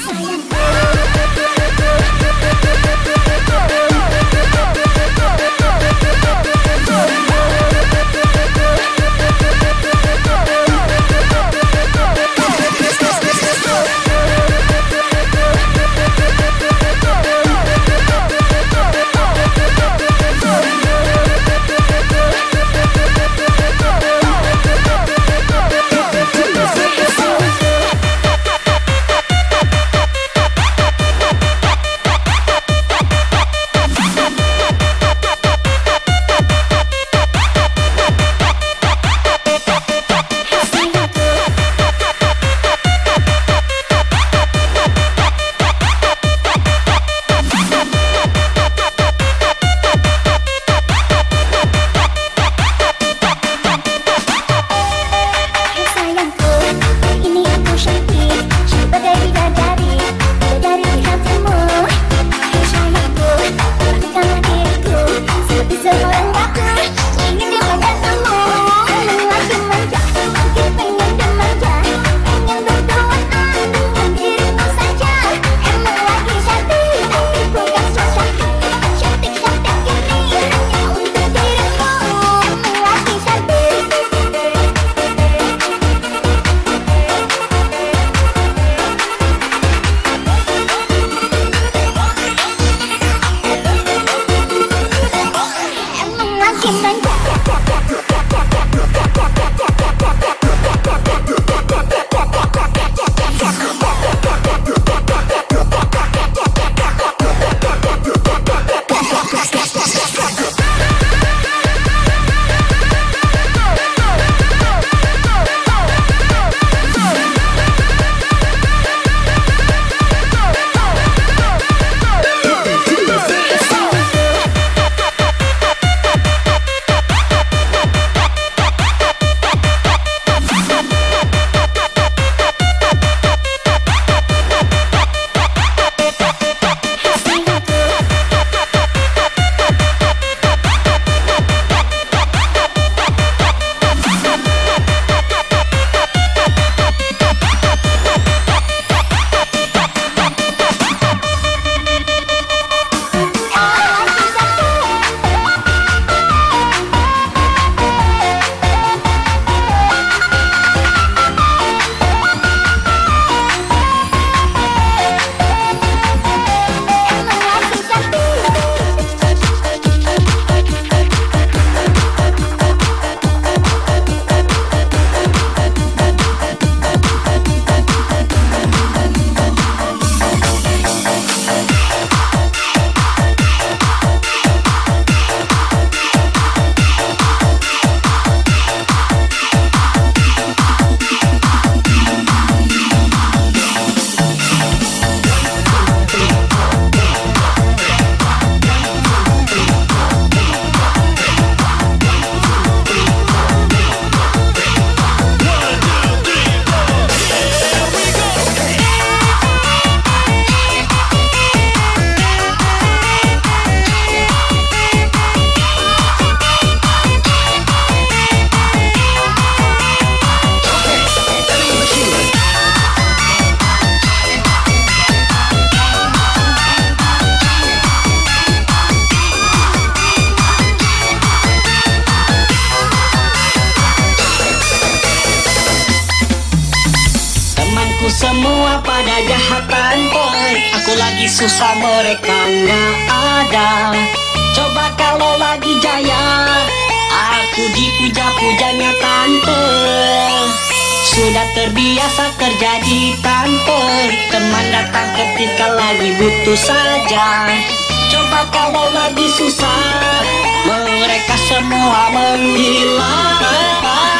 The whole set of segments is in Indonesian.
Science. Semua pada jahat tante Aku lagi susah mereka nggak ada. Coba kalau lagi jaya Aku dipuja-pujanya tante. Sudah terbiasa terjadi tante. Teman datang ketika lagi butuh saja. Coba kalau lagi susah Mereka semua menghilang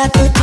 ya tú